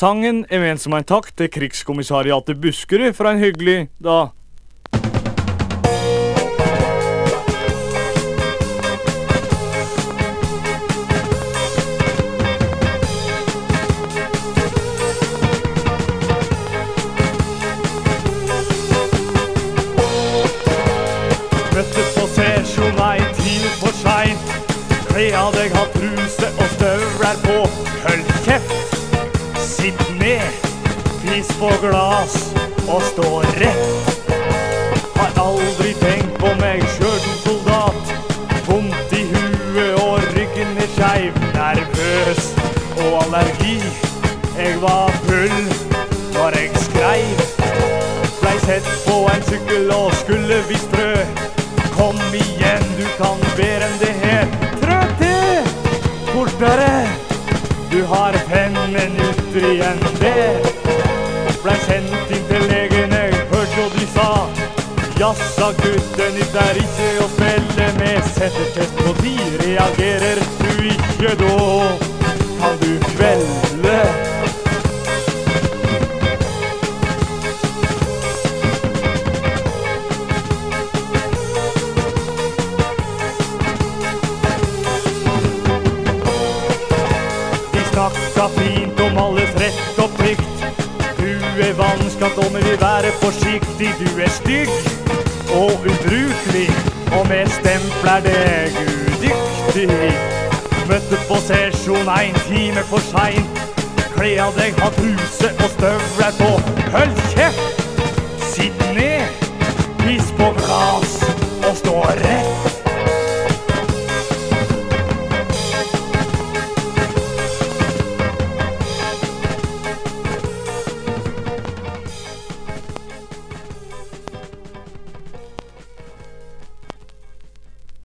Sangen er ment som en takk til Krigskommissariatet Buskerud for en hyggelig dag. Møttes på sesjon ei time for seint. Kle hadde deg, ha truse og støvler på. Hold kjeft, sitt ned, pis på glass og stå rett. Har aldri tenkt på meg sjøl som soldat. Vondt i huet og ryggen er skeiv. Nervøs og allergi. Jeg var full når jeg skreiv. Blei sett på en sykkel og skulle visst trø. Kom igjen, du kan bedre enn det her. Trø til! Fortere! Du har fem minutter igjen, det. Blei sendt inn til legene, hørt hva de sa. Jaså, gutten, det er ikke å spille med. Setter fint om alles rett og plikt. Du er vanskatt og vi vil være forsiktig. Du er stygg og ubrukelig, og vi stempler deg udyktig. Møtte på sesjon en time for seint. Kle av deg, ha truse og støvler på. Hold kjeft! Sitt ned, piss på glass og stå rett.